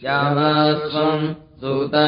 श्यामस्वम् सुता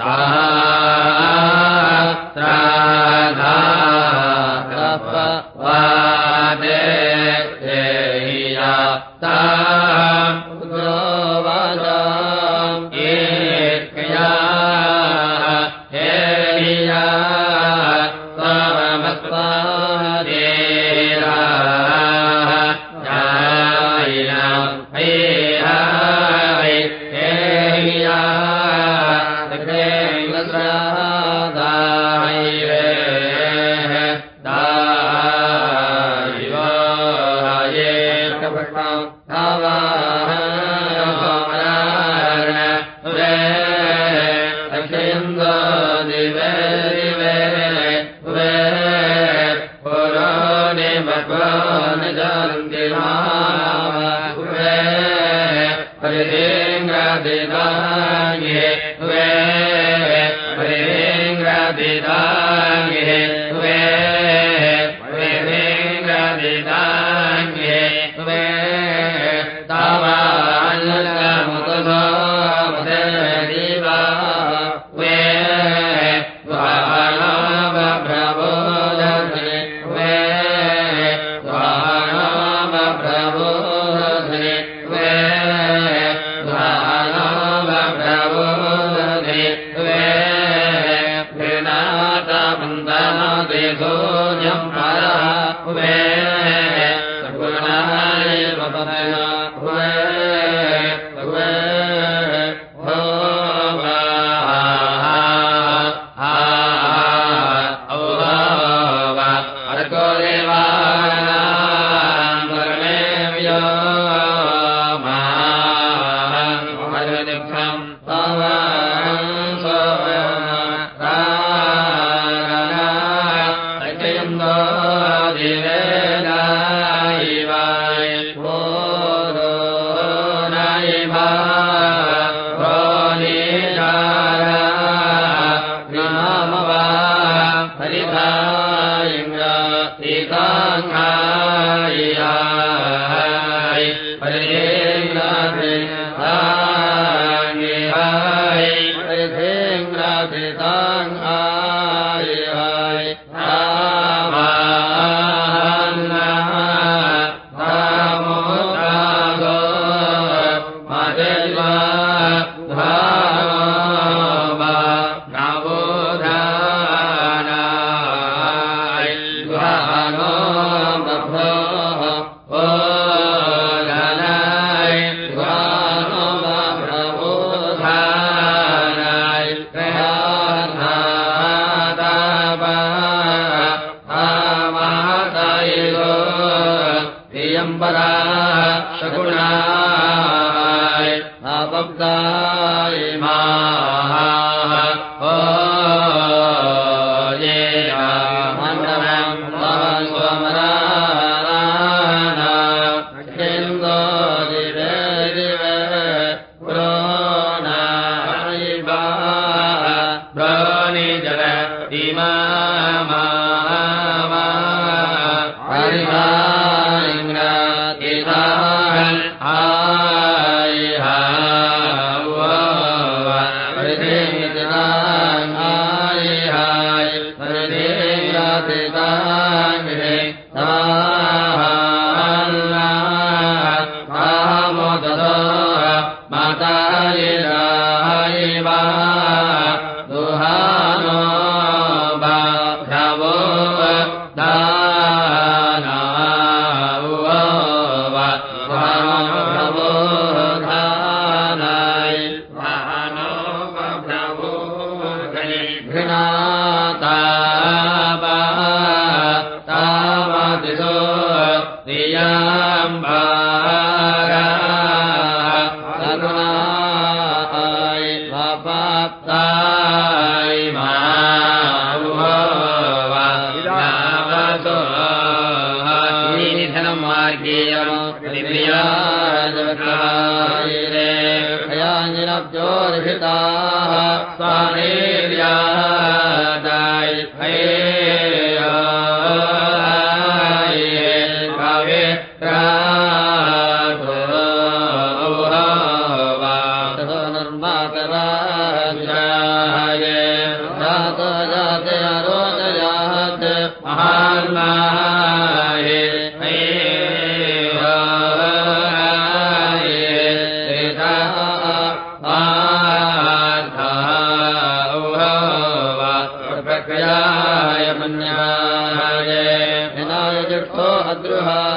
आ माता येन ्याय अद्रुहा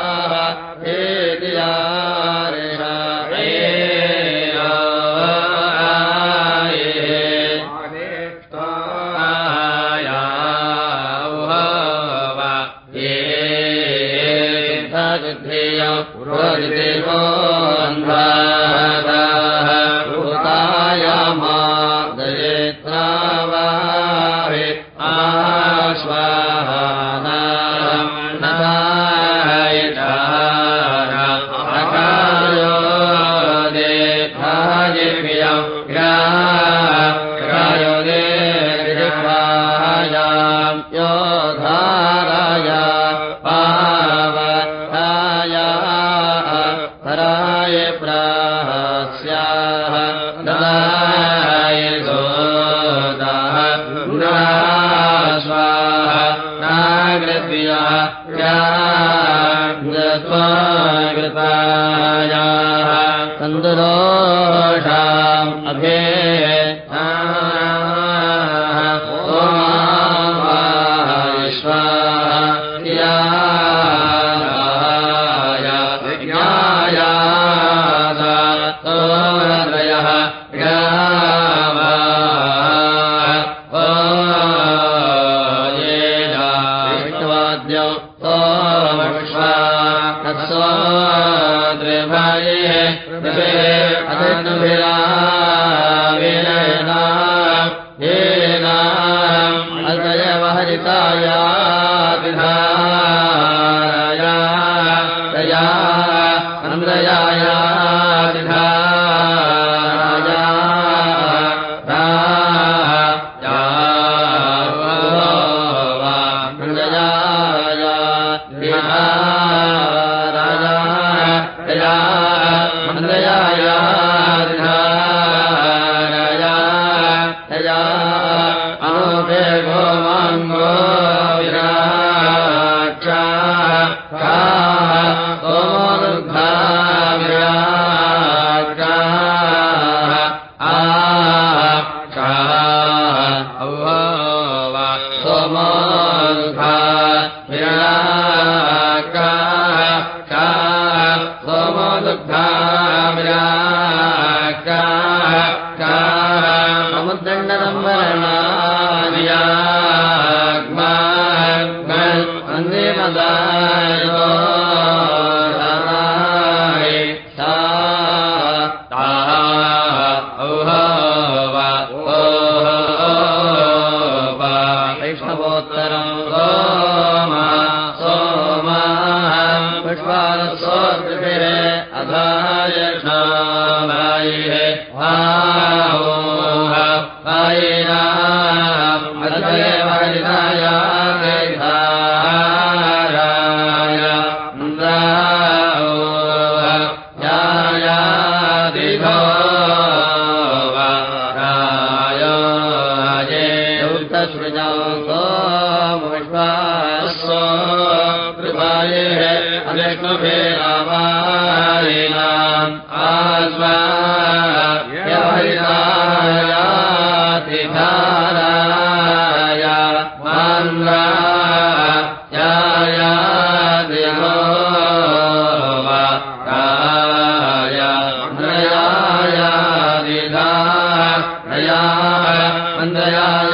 जाना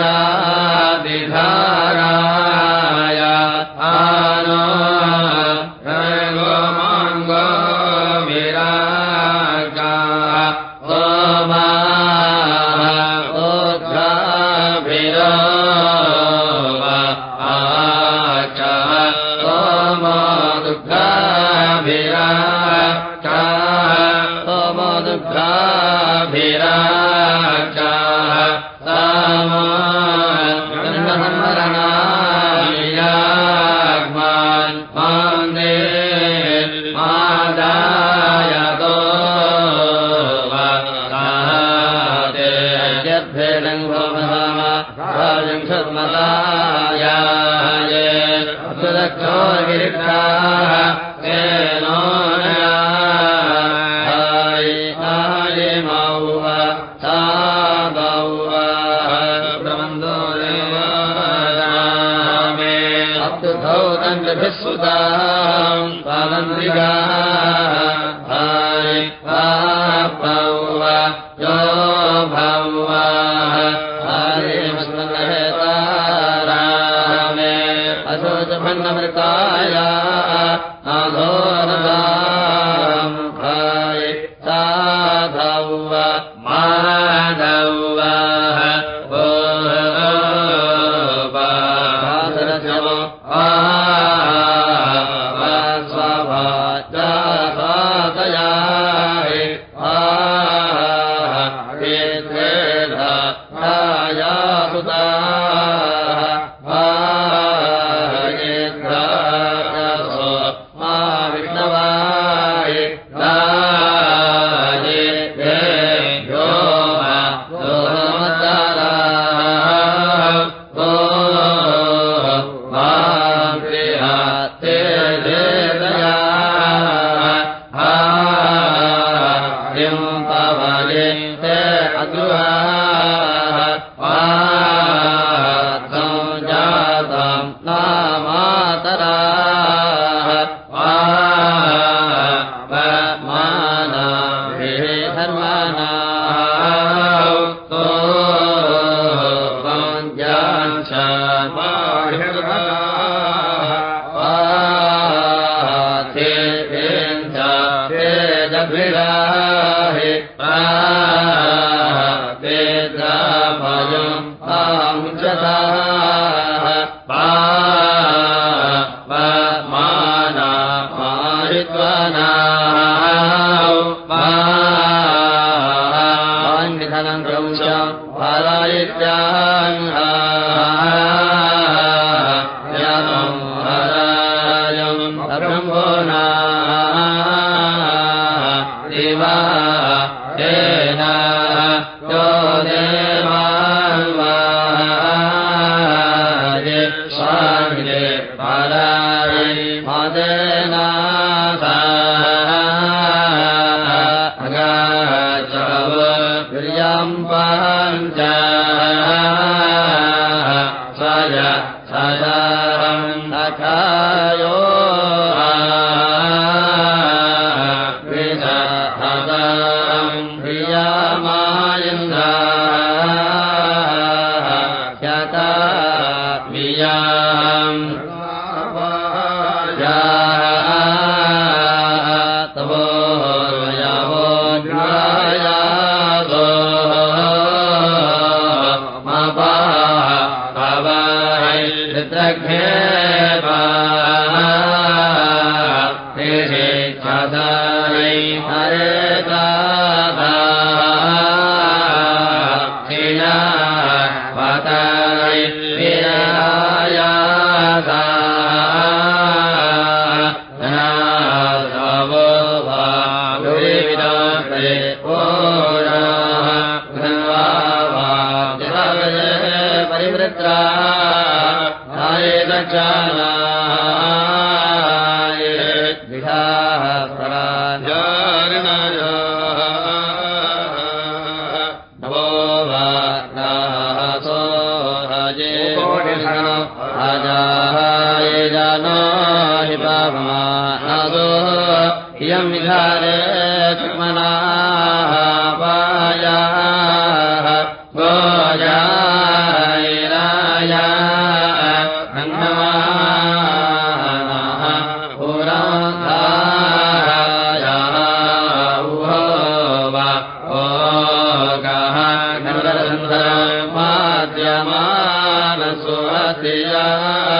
या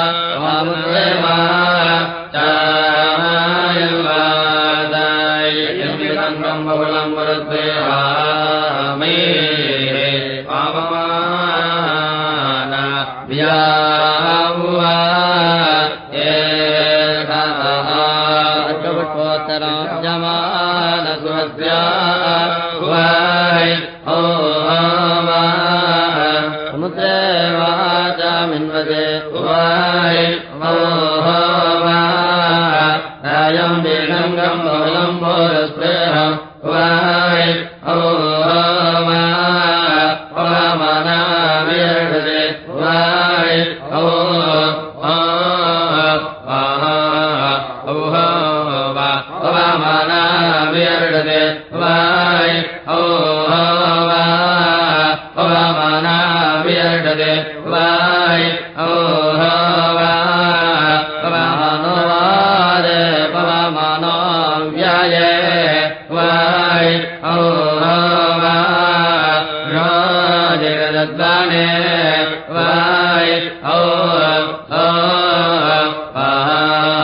गौतम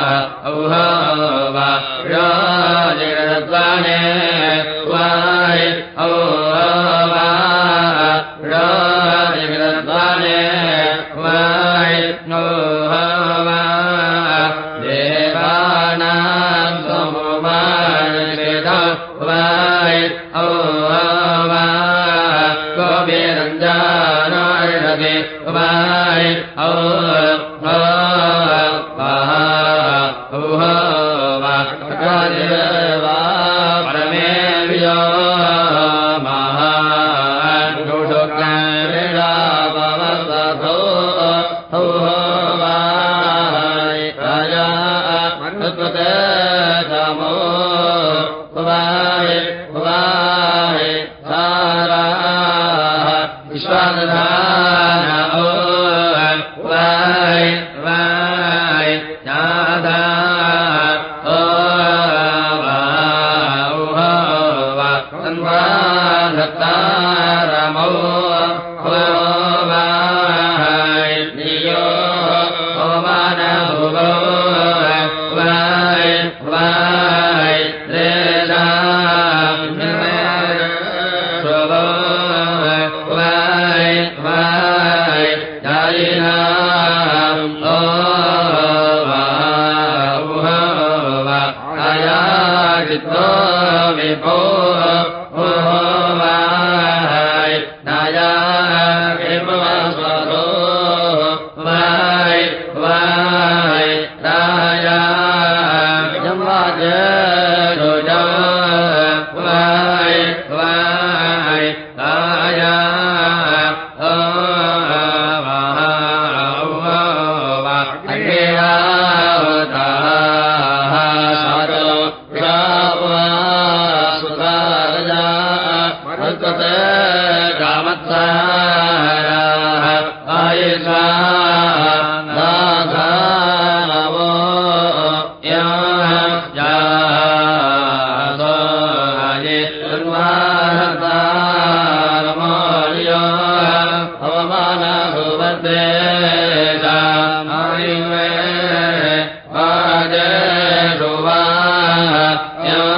ಯ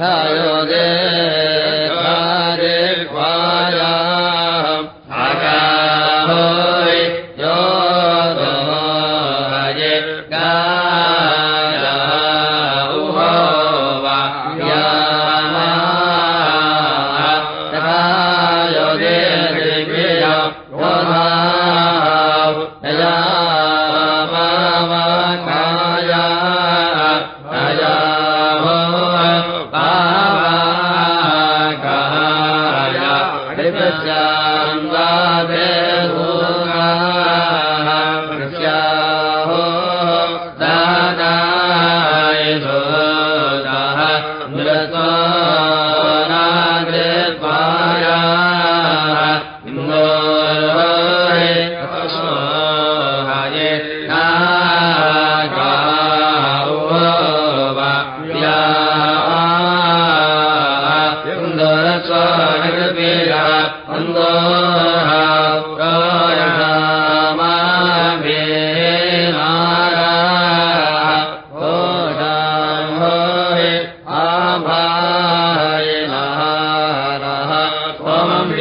योगे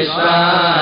विज्ञा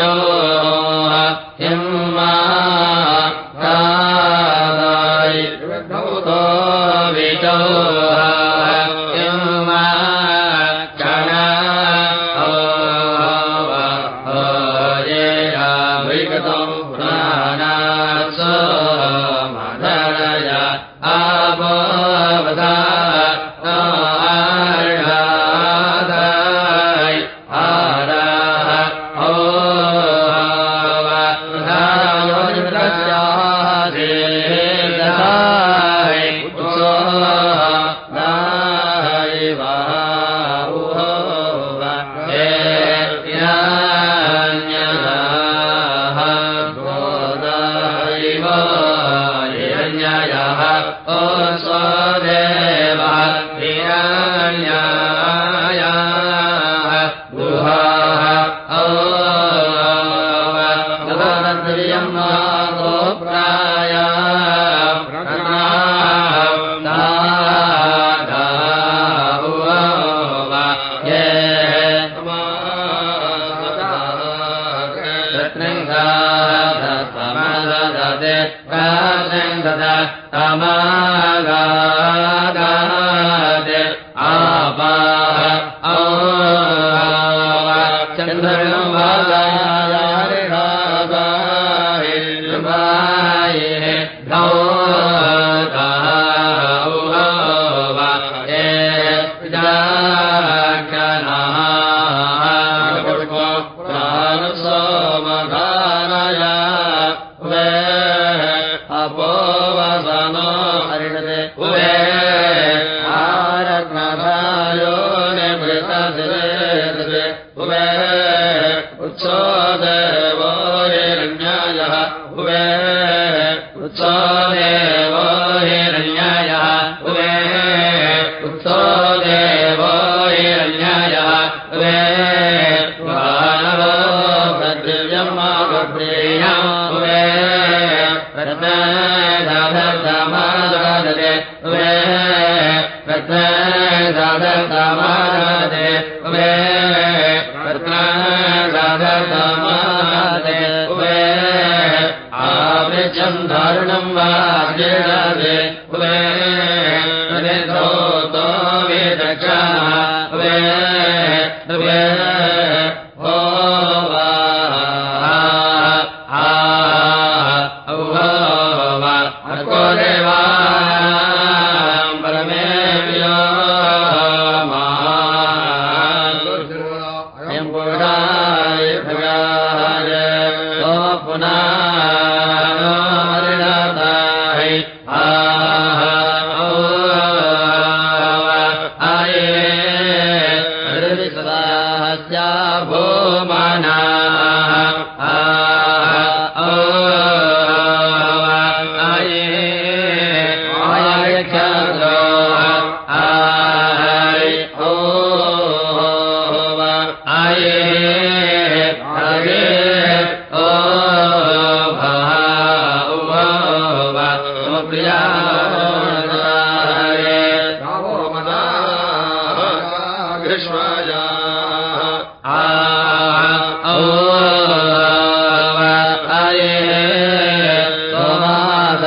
Krishna पुनः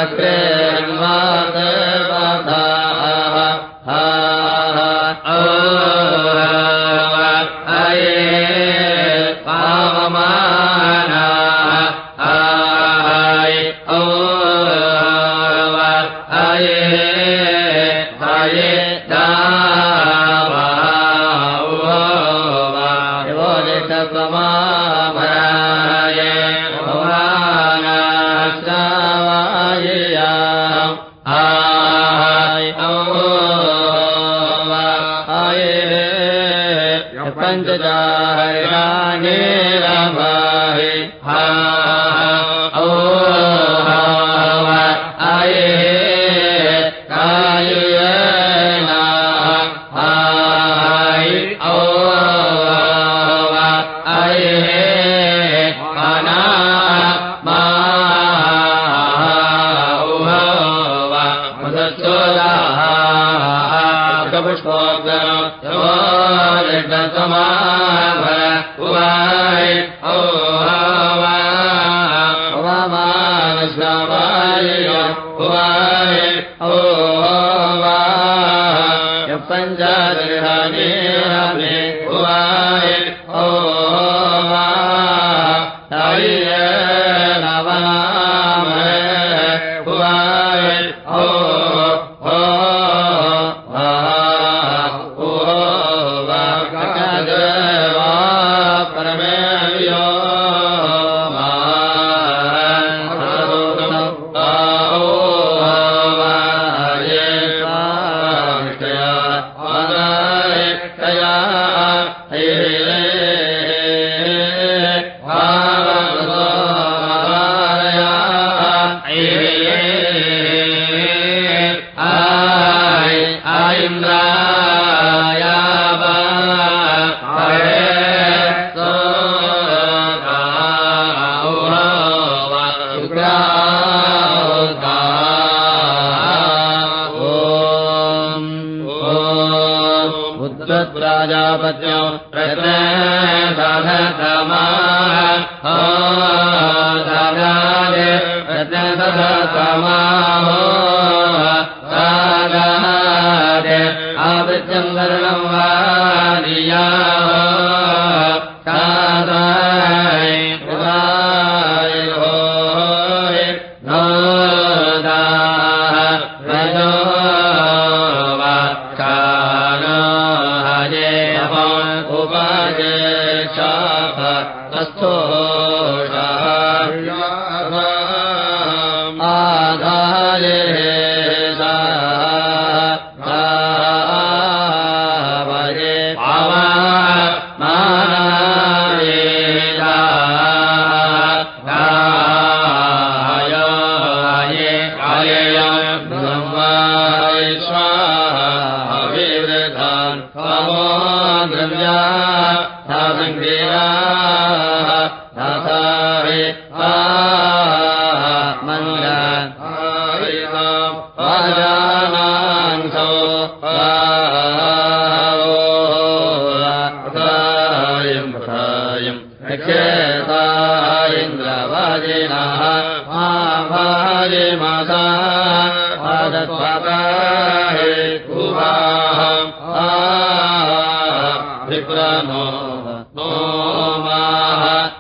वक्रे पञ्चादे إله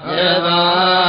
य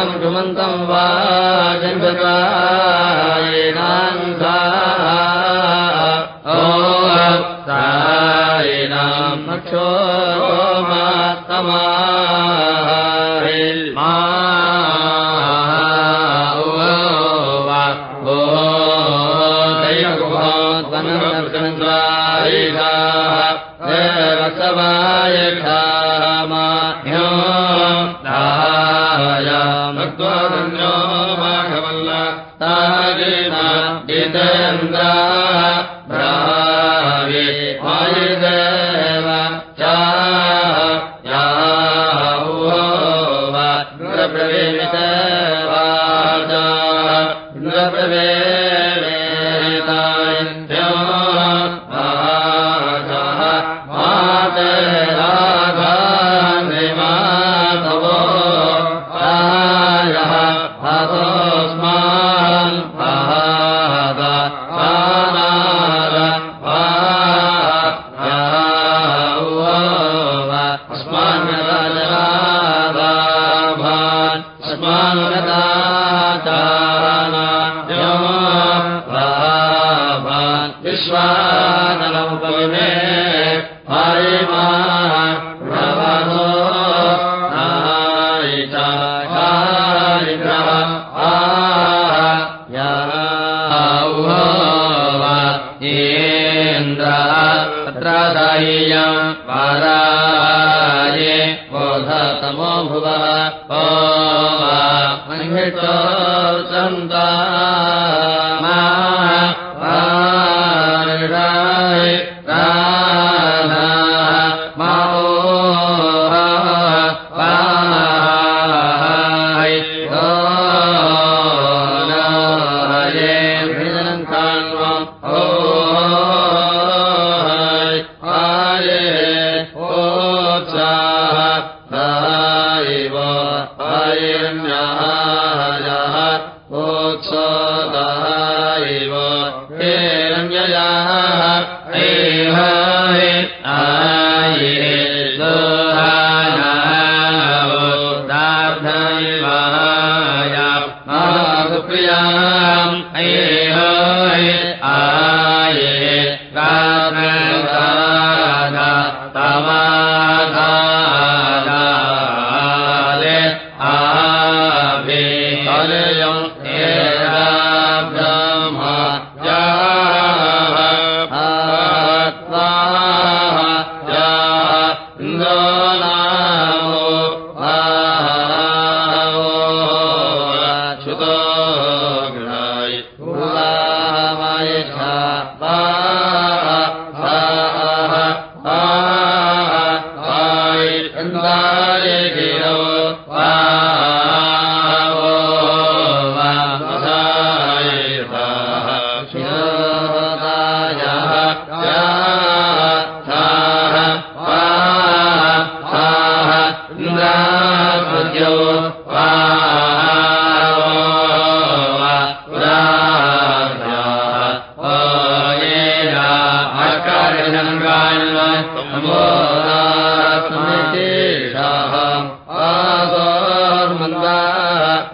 विभिन्नपुरुभोजसं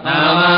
नामा